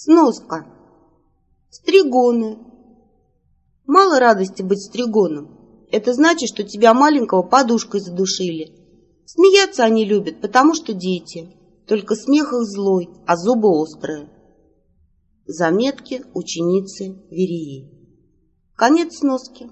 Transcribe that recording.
Сноска. Стригоны. Мало радости быть стригоном. Это значит, что тебя маленького подушкой задушили. Смеяться они любят, потому что дети. Только смех их злой, а зубы острые. Заметки ученицы Верии. Конец сноски.